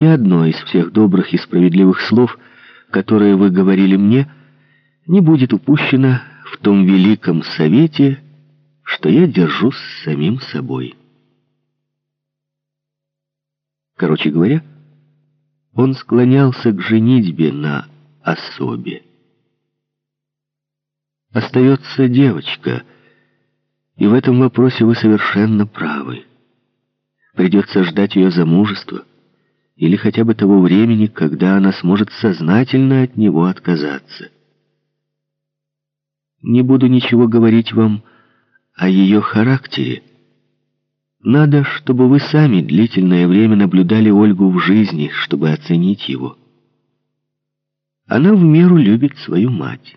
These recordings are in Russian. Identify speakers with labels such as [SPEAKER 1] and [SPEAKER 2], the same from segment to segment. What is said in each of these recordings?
[SPEAKER 1] Ни одно из всех добрых и справедливых слов, которые вы говорили мне, не будет упущено в том великом совете, что я держу с самим собой. Короче говоря, он склонялся к женитьбе на особе. Остается девочка, и в этом вопросе вы совершенно правы. Придется ждать ее замужества или хотя бы того времени, когда она сможет сознательно от него отказаться. Не буду ничего говорить вам о ее характере. Надо, чтобы вы сами длительное время наблюдали Ольгу в жизни, чтобы оценить его. Она в меру любит свою мать.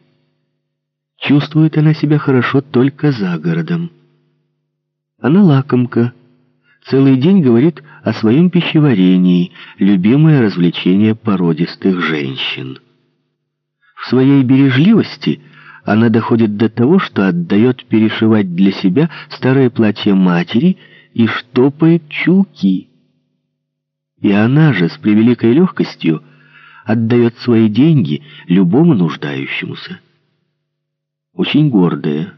[SPEAKER 1] Чувствует она себя хорошо только за городом. Она лакомка, целый день говорит о своем пищеварении, любимое развлечение породистых женщин. В своей бережливости она доходит до того, что отдает перешивать для себя старое платье матери и штопает чулки. И она же с превеликой легкостью отдает свои деньги любому нуждающемуся. Очень гордая,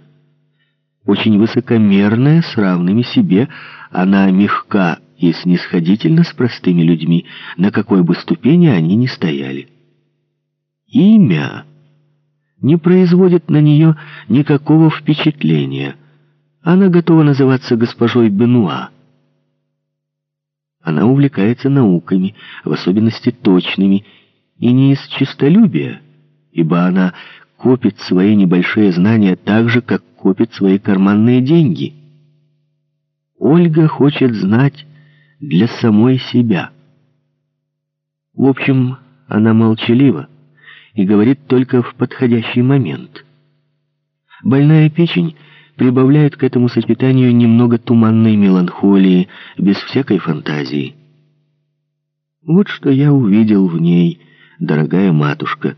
[SPEAKER 1] очень высокомерная с равными себе, она мягка и снисходительна с простыми людьми, на какой бы ступени они ни стояли. Имя не производит на нее никакого впечатления. Она готова называться госпожой Бенуа. Она увлекается науками, в особенности точными, и не из честолюбия, ибо она копит свои небольшие знания так же, как копит свои карманные деньги. Ольга хочет знать для самой себя. В общем, она молчалива и говорит только в подходящий момент. Больная печень прибавляет к этому сочетанию немного туманной меланхолии, без всякой фантазии. Вот что я увидел в ней, дорогая матушка.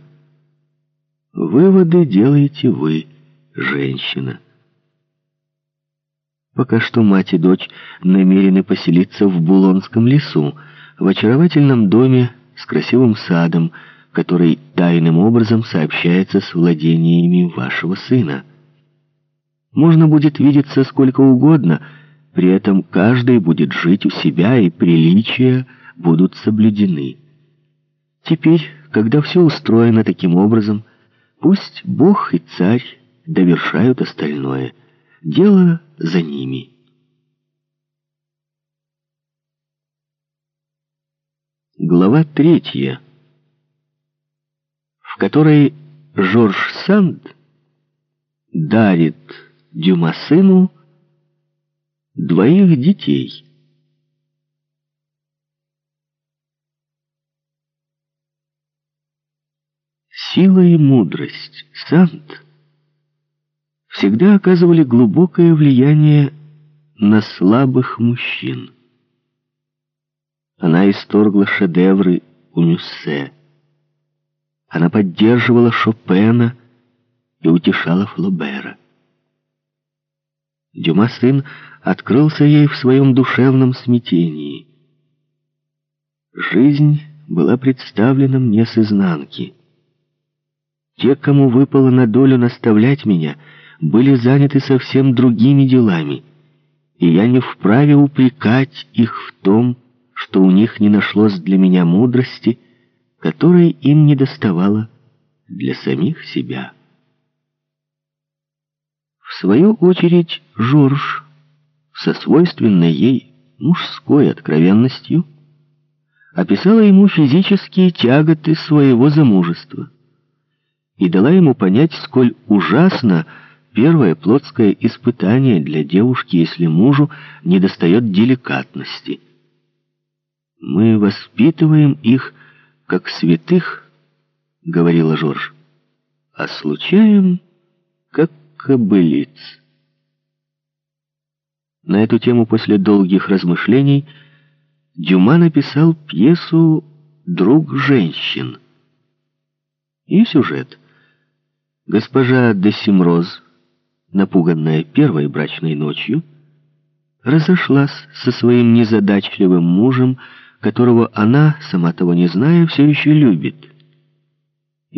[SPEAKER 1] Выводы делаете вы, женщина. Пока что мать и дочь намерены поселиться в Булонском лесу, в очаровательном доме с красивым садом, который тайным образом сообщается с владениями вашего сына. Можно будет видеться сколько угодно, при этом каждый будет жить у себя, и приличия будут соблюдены. Теперь, когда все устроено таким образом, пусть Бог и Царь довершают остальное — Дело за ними. Глава третья, в которой Жорж Санд дарит Дюма сыну двоих детей. Сила и мудрость Санд — всегда оказывали глубокое влияние на слабых мужчин. Она исторгла шедевры у Мюссе. Она поддерживала Шопена и утешала Флобера. Дюма сын открылся ей в своем душевном смятении. Жизнь была представлена мне с изнанки. Те, кому выпало на долю наставлять меня — были заняты совсем другими делами, и я не вправе упрекать их в том, что у них не нашлось для меня мудрости, которой им не доставало для самих себя. В свою очередь Жорж, со свойственной ей мужской откровенностью, описала ему физические тяготы своего замужества и дала ему понять, сколь ужасно первое плотское испытание для девушки, если мужу недостает деликатности. «Мы воспитываем их, как святых», — говорила Жорж, — «а случаем, как кобылиц». На эту тему после долгих размышлений Дюма написал пьесу «Друг женщин». И сюжет. Госпожа де Симроз напуганная первой брачной ночью, разошлась со своим незадачливым мужем, которого она, сама того не зная, все еще любит.